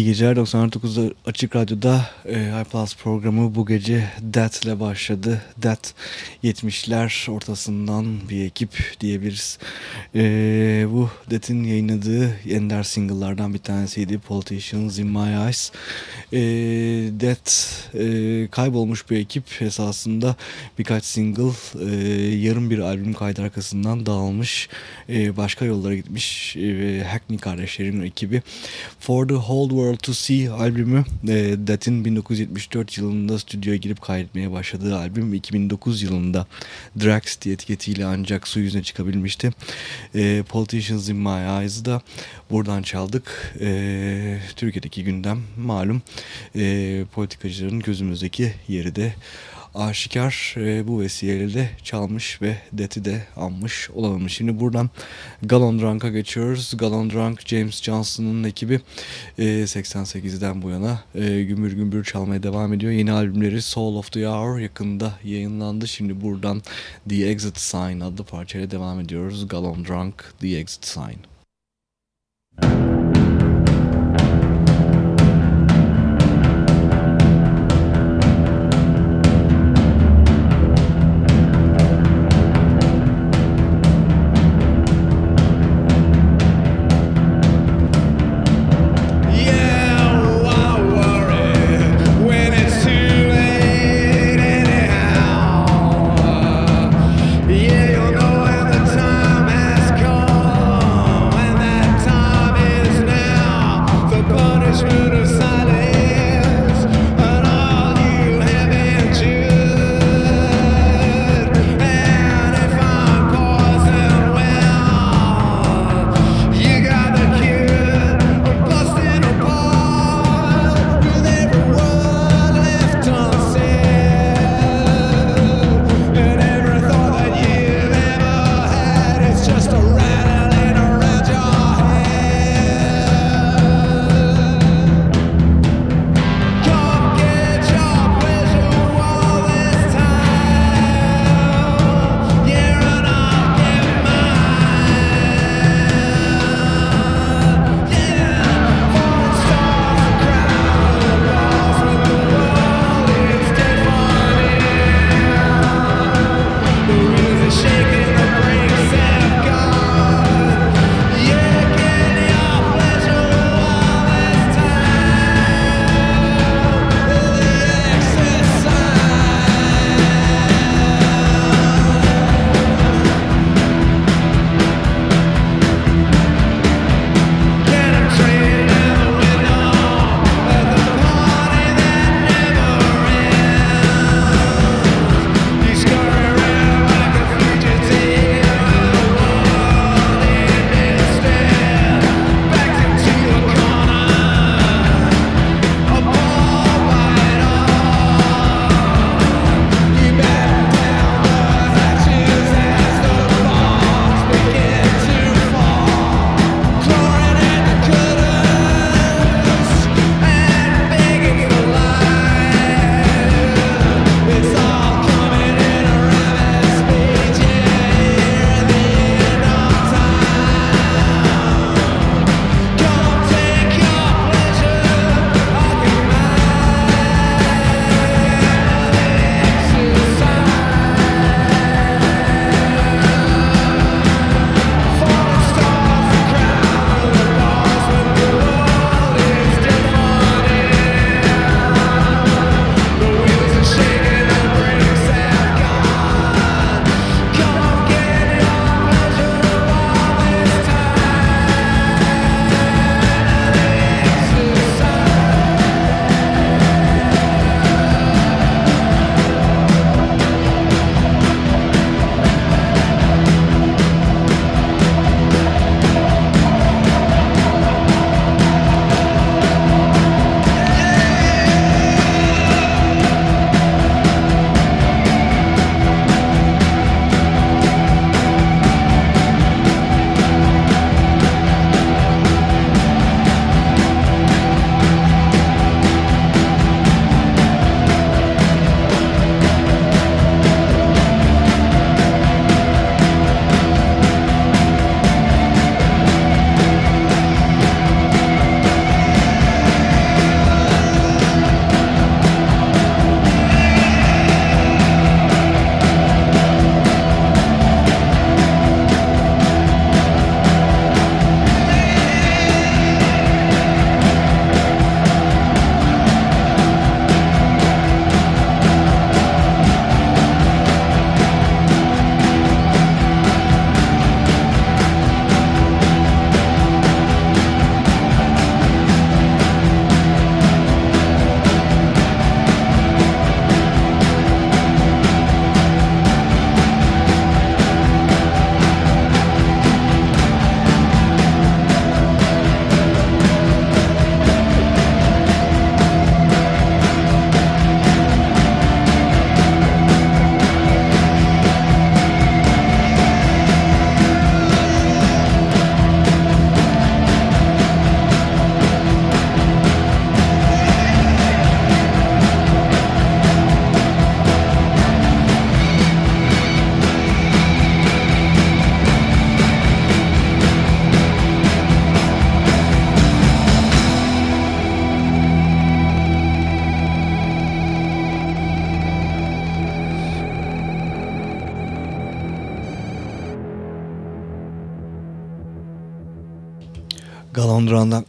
İyi geceler 99'da Açık Radyo'da e, iPlus programı bu gece Death ile başladı. Death 70'ler ortasından bir ekip diyebiliriz. E, bu Death'in yayınladığı ender single'lardan bir tanesiydi Politicians in My Eyes. E, Death e, kaybolmuş bir ekip esasında birkaç single e, yarım bir albüm kaydı arkasından dağılmış. E, başka yollara gitmiş e, Hackney kardeşlerin ekibi. For the Whole World to See albümü e, Death'in 1974 yılında stüdyoya girip kaydetmeye başladığı albüm 2009 yılında Drax diye etiketiyle ancak su yüzüne çıkabilmişti. E, Politicians in My Eyes'ı buradan çaldık. E, Türkiye'deki gündem malum e, politikacıların gözümüzdeki yeri de aşikar e, bu vesileyle de çalmış ve Death'i de anmış olalım. Şimdi buradan Gallon Drunk'a geçiyoruz. Gallon Drunk James Johnson'ın ekibi e, 88'den bu yana e, gümbür gümbür çalmaya devam ediyor. Yeni albümleri Soul of the Hour yakında yayınlandı. Şimdi buradan The Exit Sign adlı parçayla devam ediyoruz. Gallon Drunk The Exit Sign. Yeah,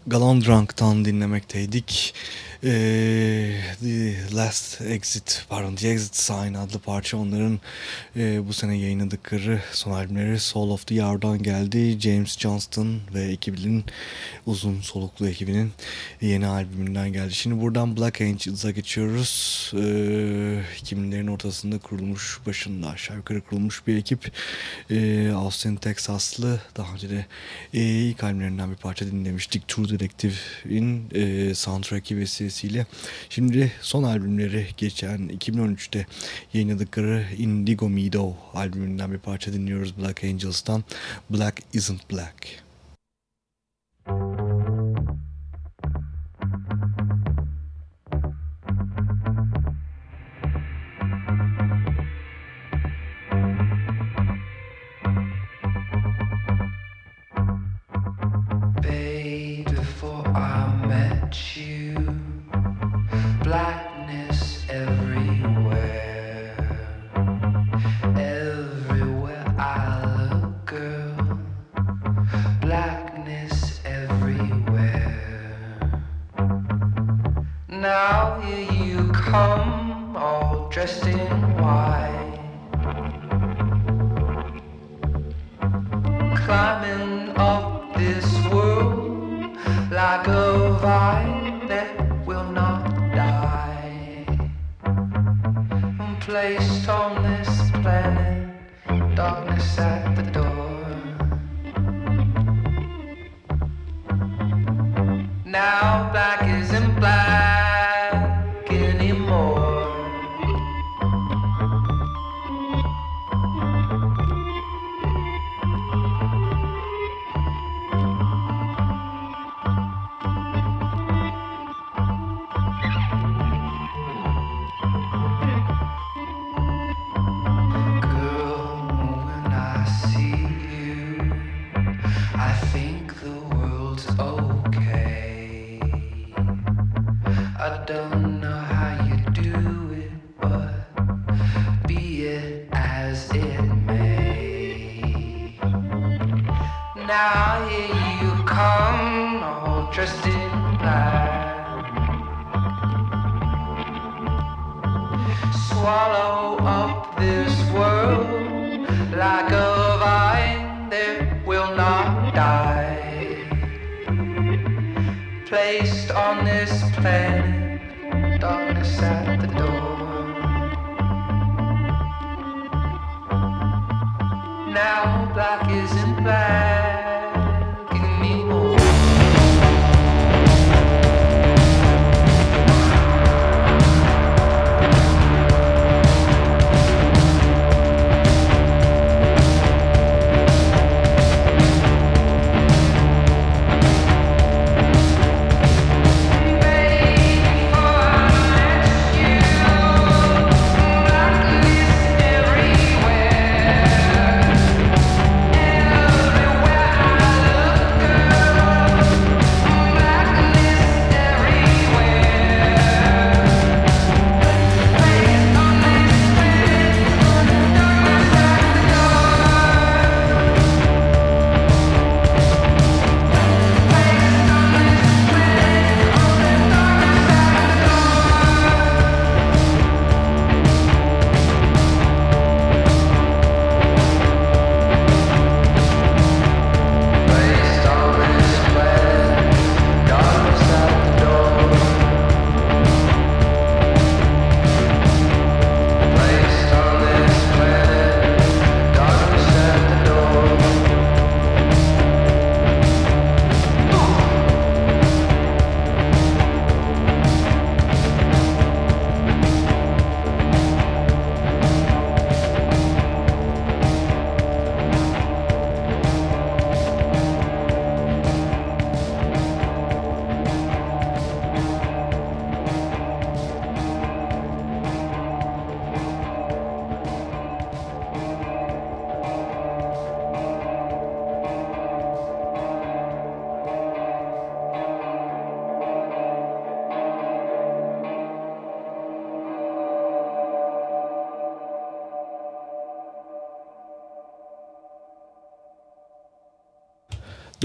Galandrunk'tan dinlemekteydik. Ee, The Last Exit, pardon The Exit Sign adlı parça onların e, bu sene yayınladıkları son albümleri Soul of the Year'dan geldi. James Johnston ve ekibinin uzun soluklu ekibinin yeni albümünden geldi. Şimdi buradan Black Angels'a geçiyoruz. Ee, 2000'lerin ortasında kurulmuş, başında aşağı yukarı kurulmuş bir ekip. Ee, Austin, Texaslı. Daha önce de e, ilk albümlerinden bir parça dinlemiştik. True Detective'in e, soundtrack'i vesilesiyle. Şimdi son albümleri geçen 2013'te yayınladıkları Indigo Meadow albümünden bir parça dinliyoruz Black Angels'tan. Black Isn't Black.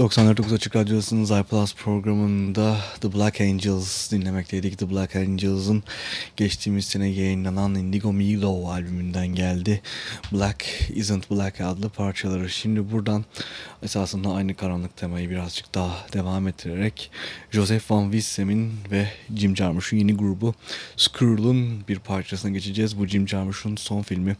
94.9 Açık Radyosu'nun iPlus programında The Black Angels dinlemekteydik. The Black Angels'ın geçtiğimiz sene yayınlanan Indigo Milo albümünden geldi. Black Isn't Black adlı parçaları. Şimdi buradan esasında aynı karanlık temayı birazcık daha devam ettirerek Joseph Van Wissem'in ve Jim Jarmusch'un yeni grubu Squirrel'ın bir parçasına geçeceğiz. Bu Jim Jarmusch'un son filmi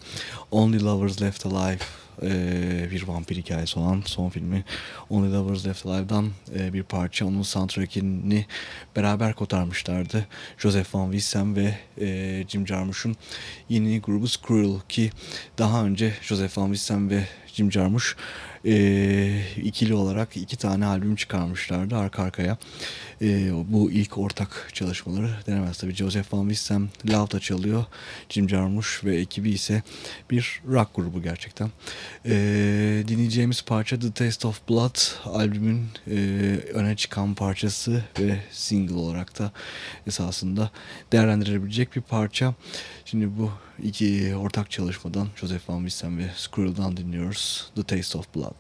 Only Lovers Left Alive e, bir vampir hikayesi olan son filmi Only Lovers Left Alive'dan e, bir parça. Onun soundtrack'ini beraber kotarmışlardı. Joseph Van Wissem ve e, Jim Jarmusch'un yeni grubu Squirrel ki daha önce Joseph Van Wissem ve Jim Jarmusch e, ikili olarak iki tane albüm çıkarmışlardı arka arkaya. E, bu ilk ortak çalışmaları denemez tabii. Joseph Van Wissem Love'da çalıyor. Jim Jarmusch ve ekibi ise bir rock grubu gerçekten. E, dinleyeceğimiz parça The Taste of Blood albümün e, öne çıkan parçası ve single olarak da esasında değerlendirilebilecek bir parça. Şimdi bu iki ortak çalışmadan Joseph Van Wissem ve Squirrel'dan dinliyoruz The Taste of Blood.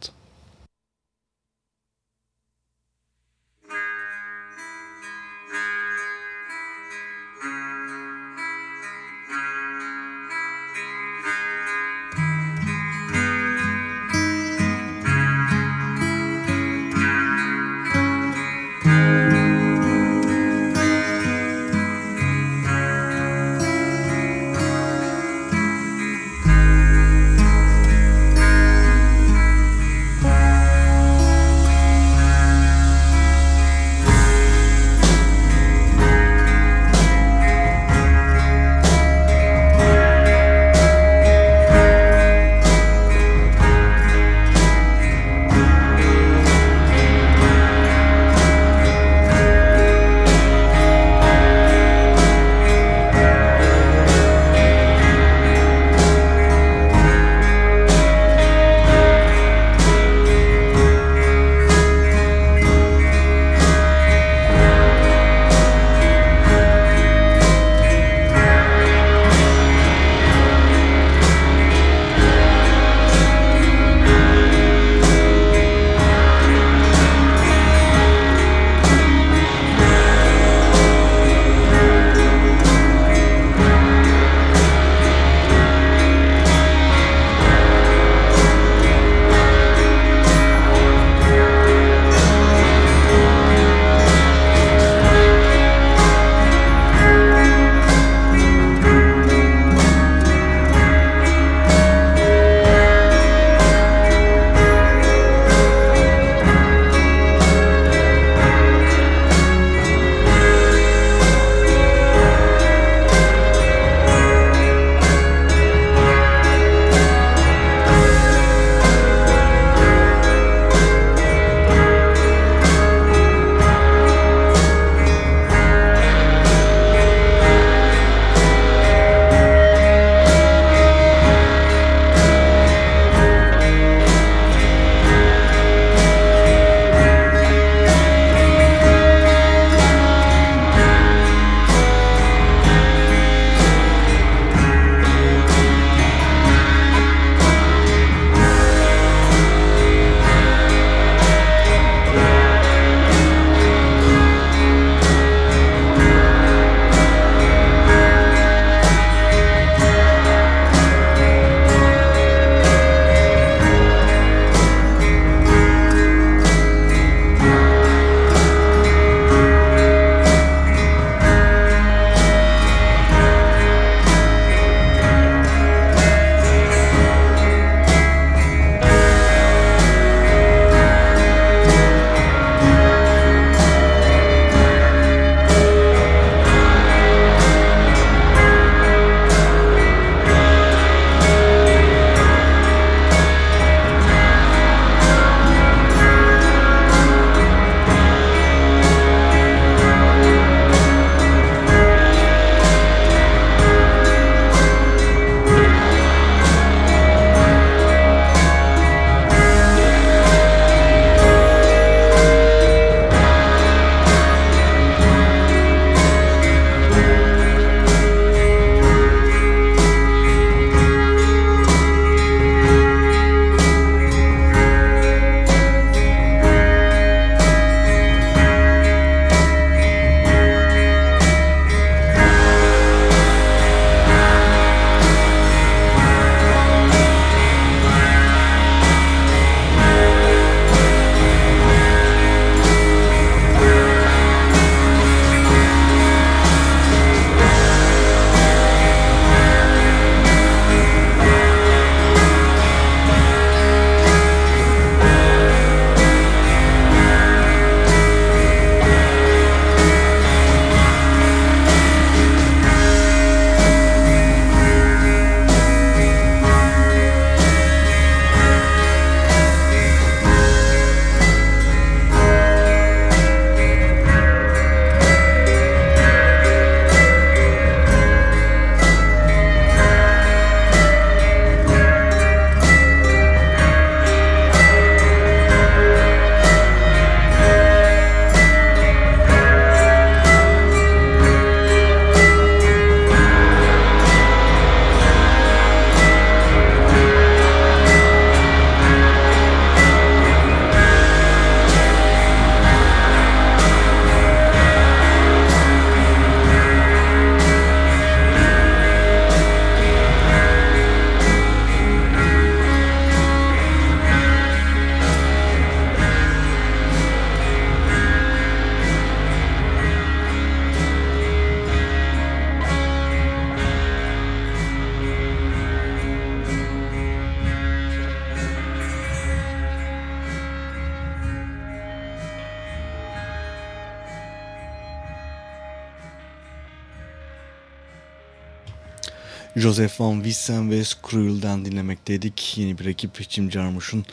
Joseph Van Wissen ve Skrull'den dinlemekteydik. Yeni bir ekip Jim Jarmusch'un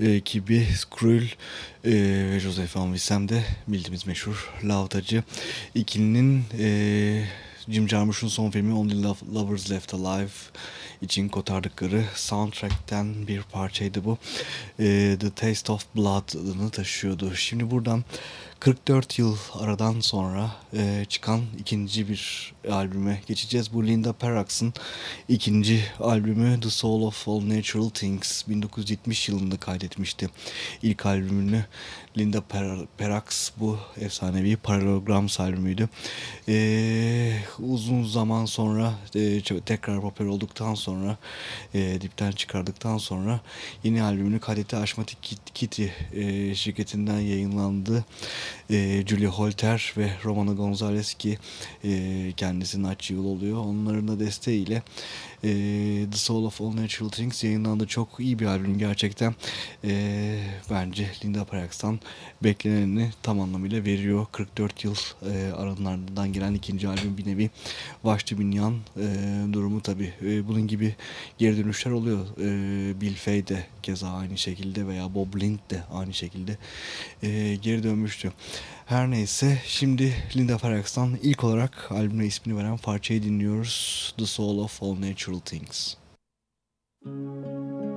ekibi Skrull e, ve Joseph Van Wissen de bildiğimiz meşhur lavtacı ikilinin e, Jim Jarmusch'un son filmi Only Lovers Left Alive için kotardıkları soundtrack'ten bir parçaydı bu. E, The Taste of Blood adını taşıyordu. Şimdi buradan 44 yıl aradan sonra e, çıkan ikinci bir albüme geçeceğiz. Bu Linda Perrax'ın ikinci albümü The Soul of All Natural Things 1970 yılında kaydetmişti. İlk albümünü Linda per Perrax bu efsanevi Parallelograms albümüydü. E, uzun zaman sonra e, tekrar popüler olduktan sonra e, dipten çıkardıktan sonra yeni albümünü kaydetti Ashmatic Kitty e, şirketinden yayınlandı e, Julie Holter ve Romano Gonzalez ki e, kendisinin aç yıl oluyor. Onların da desteğiyle e, The Soul of All Natural Things yayınlandı. Çok iyi bir albüm gerçekten. E, bence Linda Parax'tan bekleneni tam anlamıyla veriyor. 44 yıl e, aralarından gelen ikinci albüm bir nevi Vashti Binyan e, durumu tabi. E, bunun gibi geri dönüşler oluyor. E, Bill Fay de keza aynı şekilde veya Bob Lind de aynı şekilde e, geri dönmüştü. Her neyse şimdi Linda Parax'tan ilk olarak albüme ismini veren parçayı dinliyoruz. The Soul of All Natural Things. See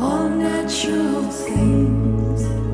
All natural things.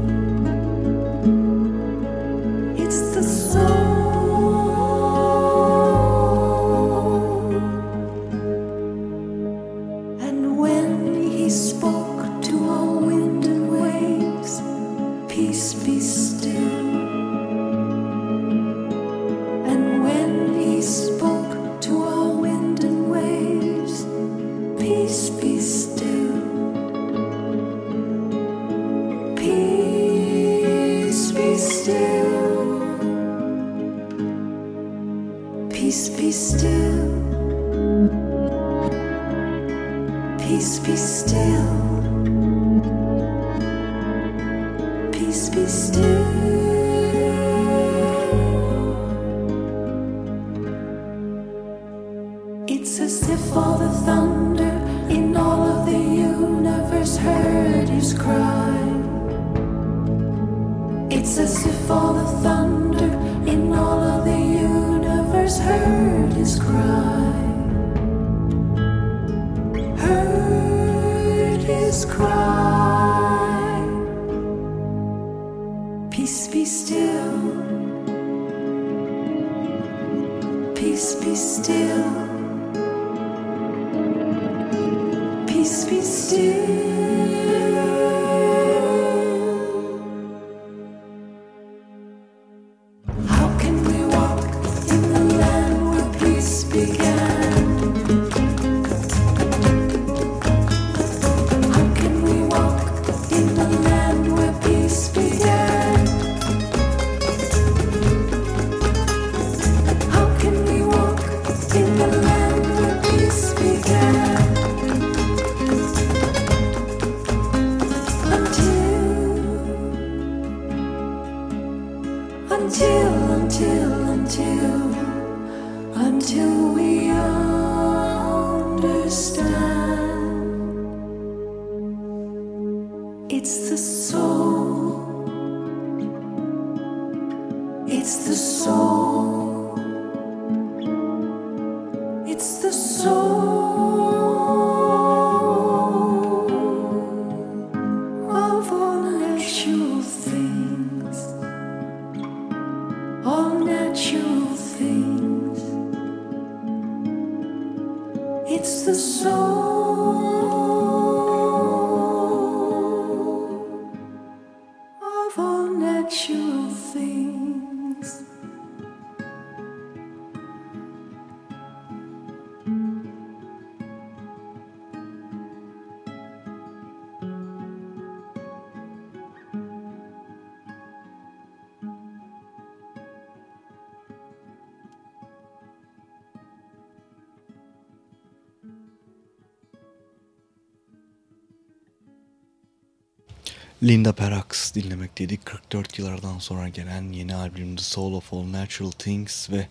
Linda Perrax dinlemekteydik. 44 yıllardan sonra gelen yeni albüm The Soul of All Natural Things ve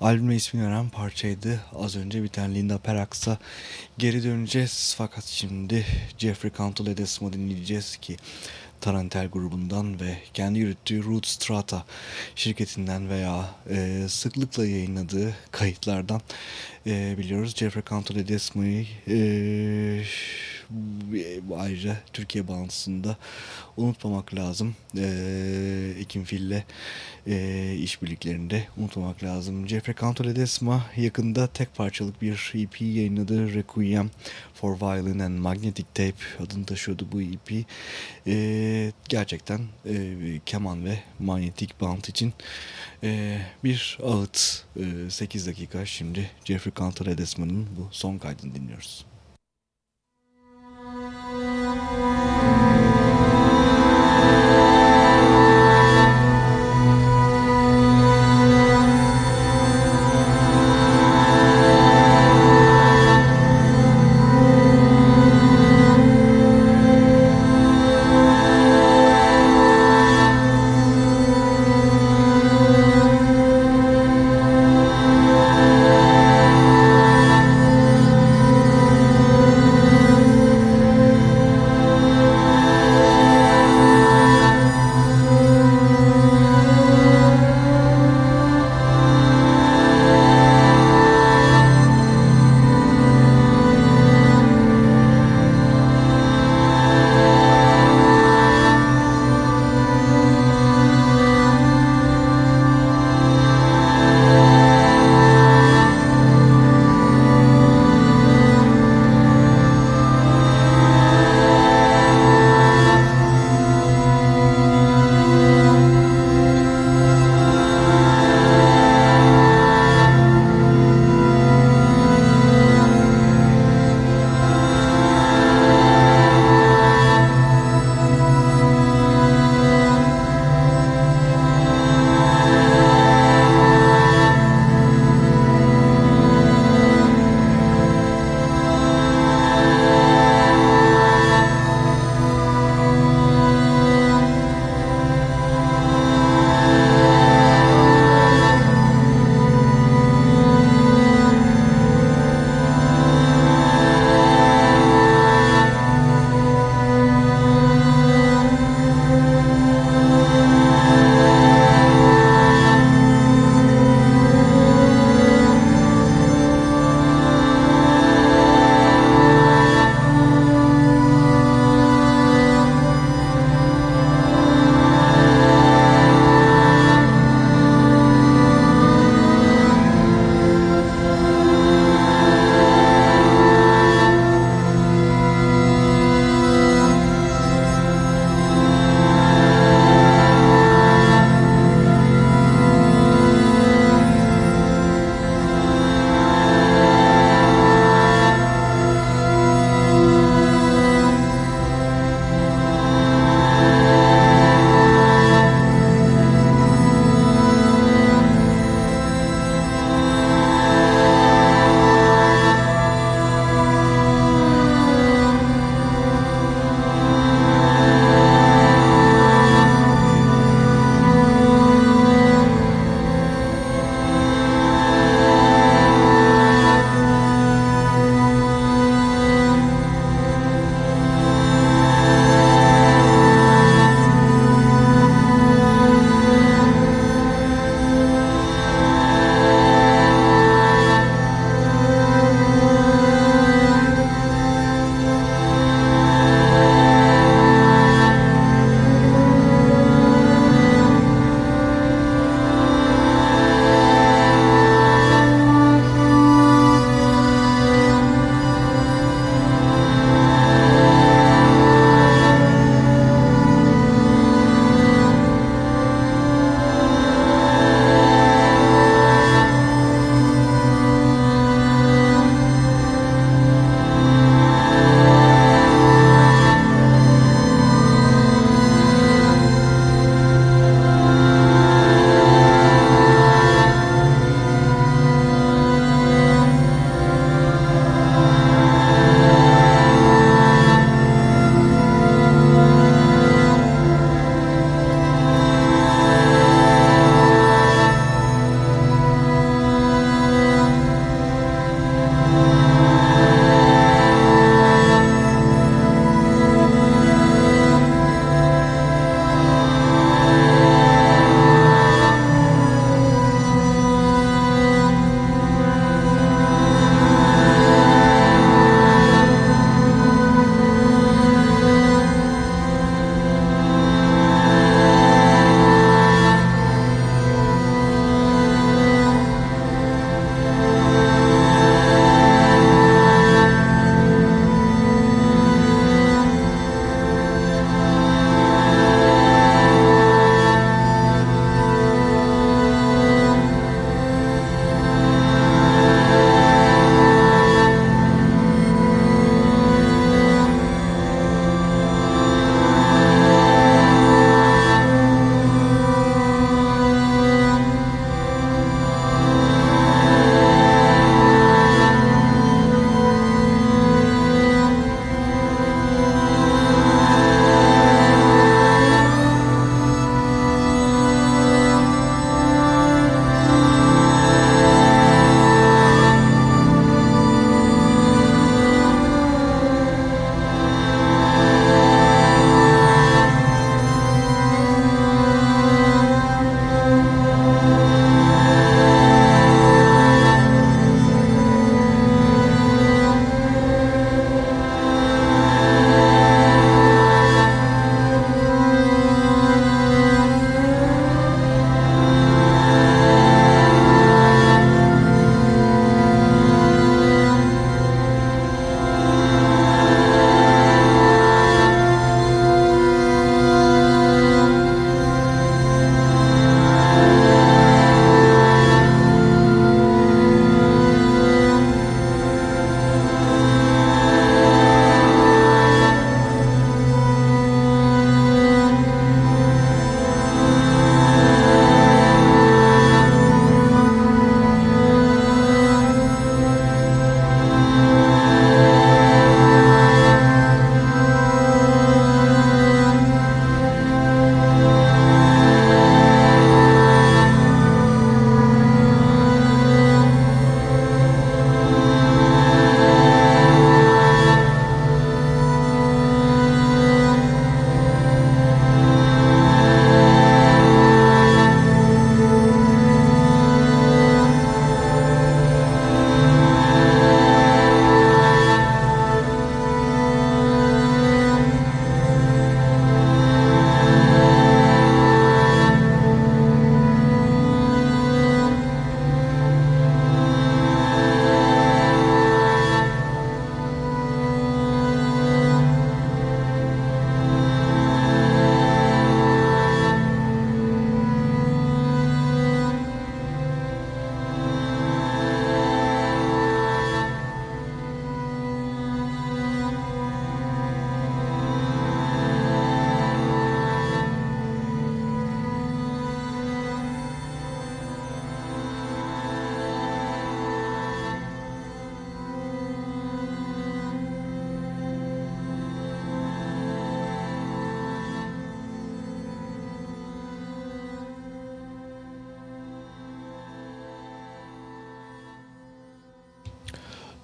albüme ismini veren parçaydı. Az önce biten Linda Perrax'a geri döneceğiz. Fakat şimdi Jeffrey Cantu Ledesma dinleyeceğiz ki Tarantel grubundan ve kendi yürüttüğü Root Strata şirketinden veya e, sıklıkla yayınladığı kayıtlardan e, biliyoruz. Jeffrey Cantu Ledesma'yı e, ayrıca Türkiye bağlantısında unutmamak lazım. Ee, Ekim Fil'le e, işbirliklerinde unutmamak lazım. Jeffrey Cantu Ledesma yakında tek parçalık bir EP yayınladı. Requiem for Violin and Magnetic Tape adını taşıyordu bu EP. Ee, gerçekten e, keman ve manyetik band için e, bir ağıt. E, 8 dakika şimdi Jeffrey Cantu Ledesma'nın bu son kaydını dinliyoruz.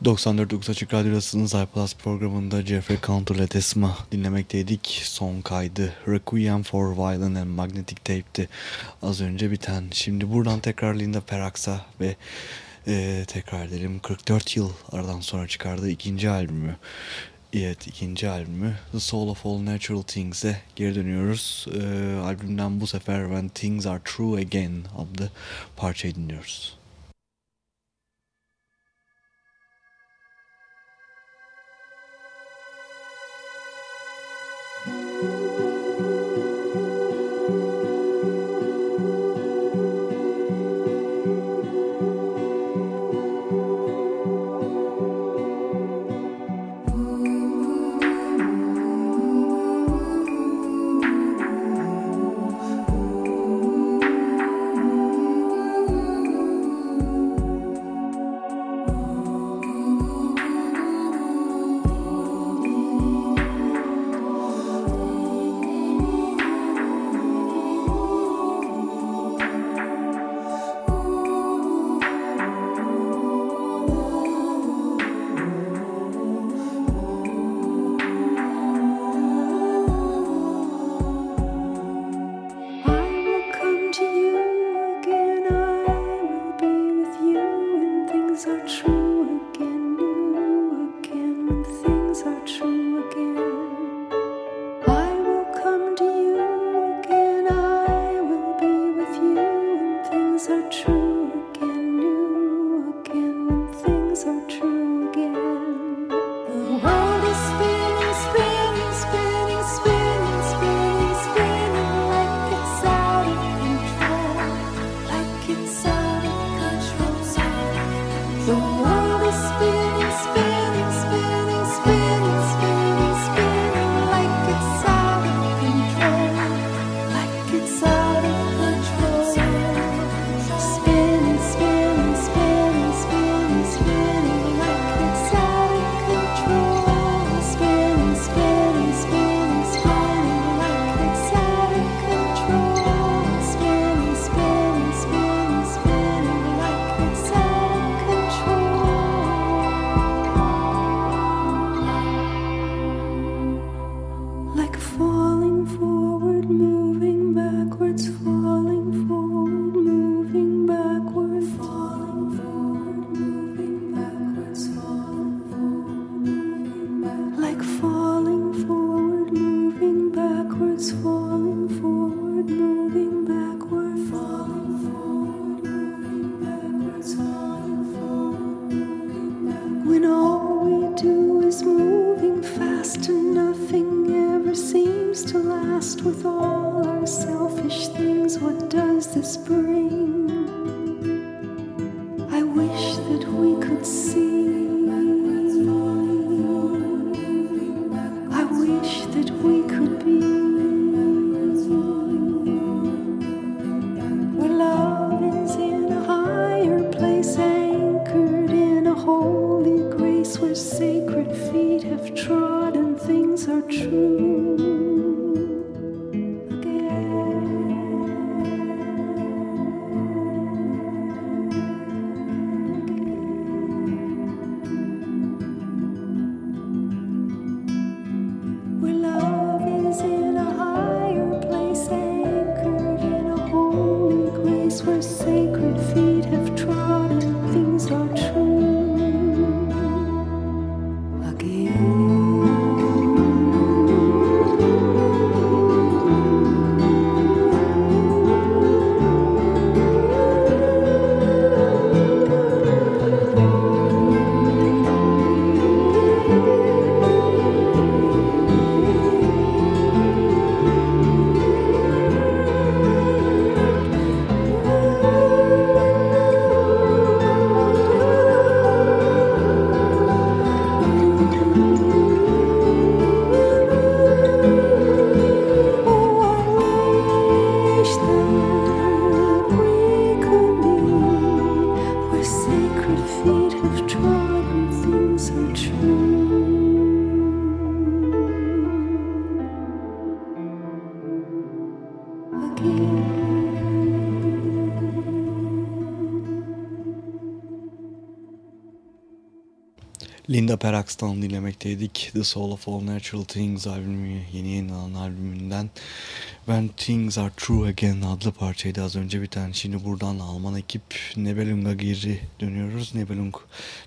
94.9 Açık Radyo'dasınız. iPlus programında Jeffrey Counter Ledesma dinlemekteydik. Son kaydı Requiem for Violin and Magnetic Tape'ti az önce biten. Şimdi buradan tekrar Linda Perax'a ve e, tekrar edelim 44 yıl aradan sonra çıkardığı ikinci albümü. Evet ikinci albümü The Soul of All Natural Things'e geri dönüyoruz. E, albümden bu sefer When Things Are True Again adlı parçayı dinliyoruz. Linda Perax'tan dinlemekteydik. The Soul of All Natural Things albümü, yeni yayınlanan albümünden When Things Are True Again adlı parçaydı az önce biten. Şimdi buradan Alman ekip Nebelung'a geri dönüyoruz. Nebelung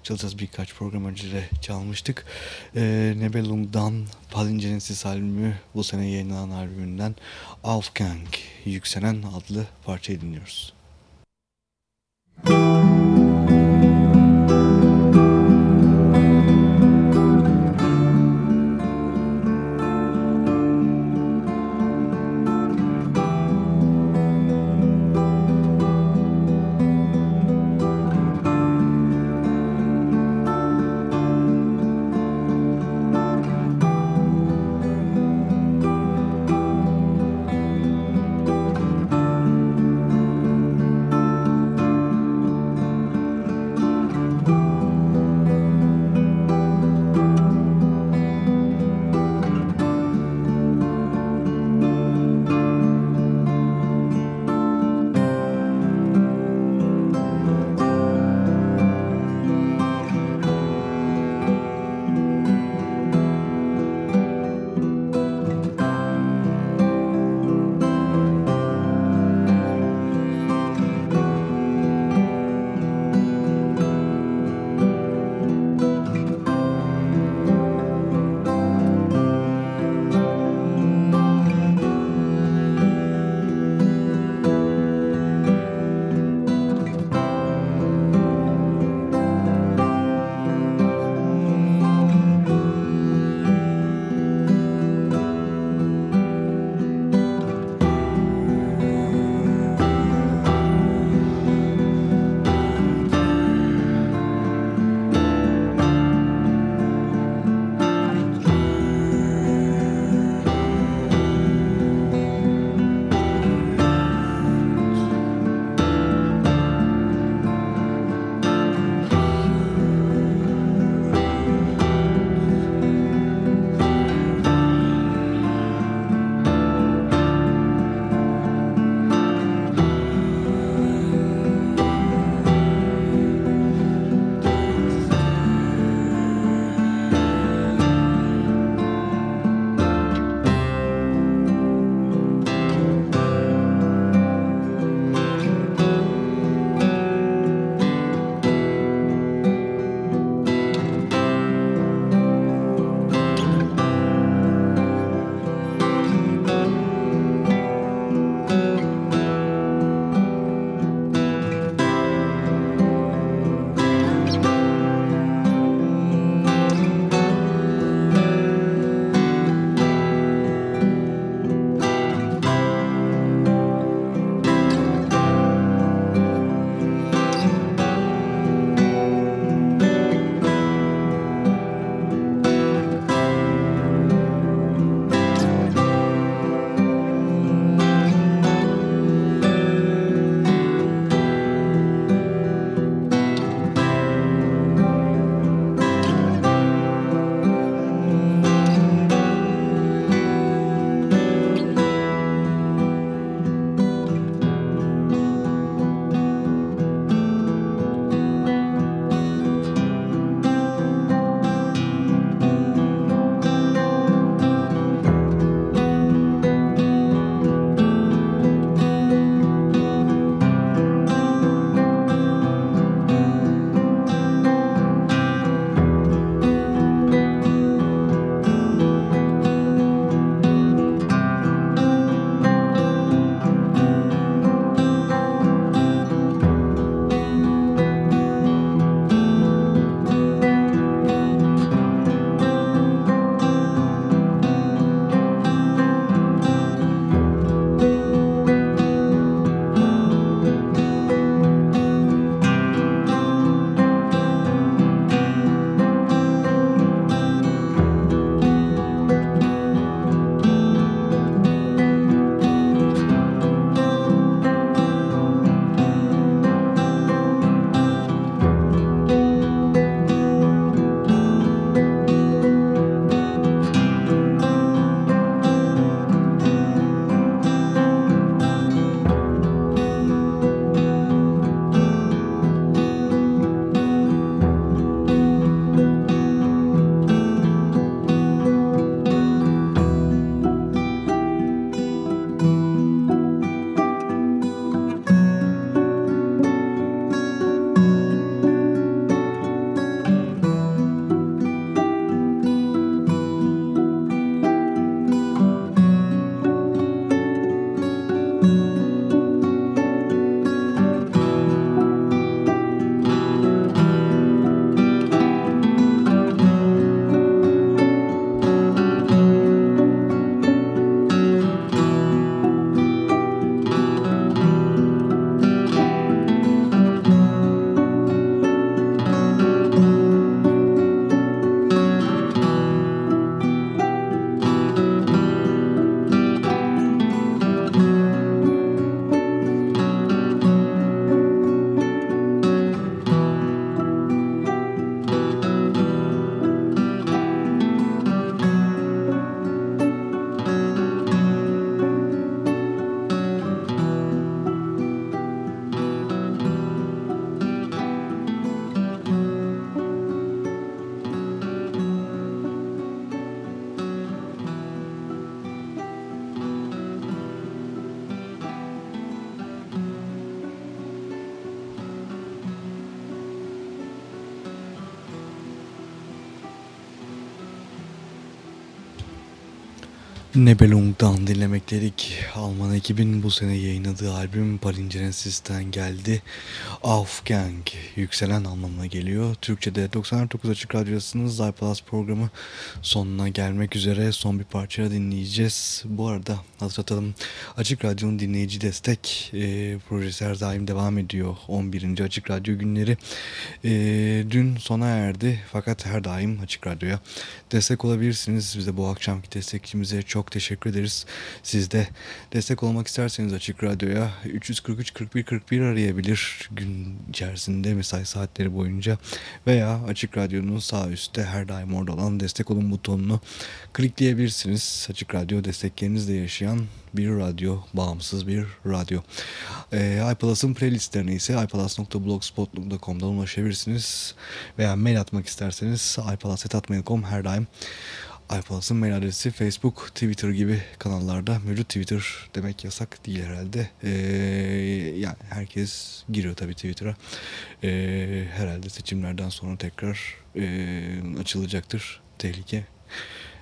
çalacağız birkaç program önce de çalmıştık. Ee, Nebelung'dan Palingenesis albümü bu sene yayınlanan albümünden Aufgang Yükselen adlı parçayı dinliyoruz. Nebelung'dan dinlemekteydik. Alman ekibin bu sene yayınladığı albüm Palingenesis'ten geldi. Aufgang, yükselen anlamına geliyor. Türkçe'de 99 Açık Radyosu'nun iPlus programı sonuna gelmek üzere son bir parça dinleyeceğiz. Bu arada hatırlatalım Açık Radyo'nun dinleyici destek e, projesi her daim devam ediyor. 11. Açık Radyo günleri e, dün sona erdi fakat her daim Açık Radyo'ya destek olabilirsiniz. Bize bu akşamki destekçimize çok teşekkür ederiz. Siz de destek olmak isterseniz Açık Radyo'ya 343 41 41 arayabilir gün içerisinde mesai saatleri boyunca veya Açık Radyo'nun sağ üstte her daim orada olan destek olun butonunu klikleyebilirsiniz. Açık Radyo desteklerinizle yaşayan bir radyo, bağımsız bir radyo. Ee, iPalas'ın playlistlerine ise ipalas.blogspot.com'dan ulaşabilirsiniz. Veya mail atmak isterseniz ipalas.mail.com her daim iPalas'ın mail adresi Facebook, Twitter gibi kanallarda mevcut. Twitter demek yasak değil herhalde. Ee, yani herkes giriyor tabii Twitter'a. Ee, herhalde seçimlerden sonra tekrar e, açılacaktır tehlike.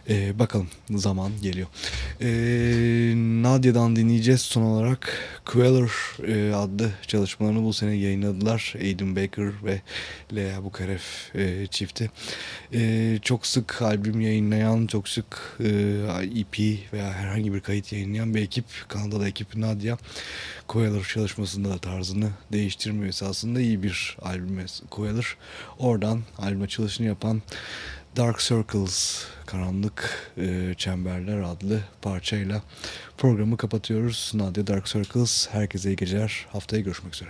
Ee, bakalım zaman geliyor. Ee, Nadia'dan dinleyeceğiz son olarak. Queller e, adlı çalışmalarını bu sene yayınladılar. Aiden Baker ve Lea Bukaref e, çifti. E, çok sık albüm yayınlayan, çok sık e, EP veya herhangi bir kayıt yayınlayan bir ekip. Kanada'da ekip Nadia. Queller çalışmasında da tarzını değiştirmiyor esasında. iyi bir albüm Queller. Oradan albüm açılışını yapan Dark Circles, Karanlık e, Çemberler adlı parçayla programı kapatıyoruz. Nadia Dark Circles, herkese iyi geceler. Haftaya görüşmek üzere.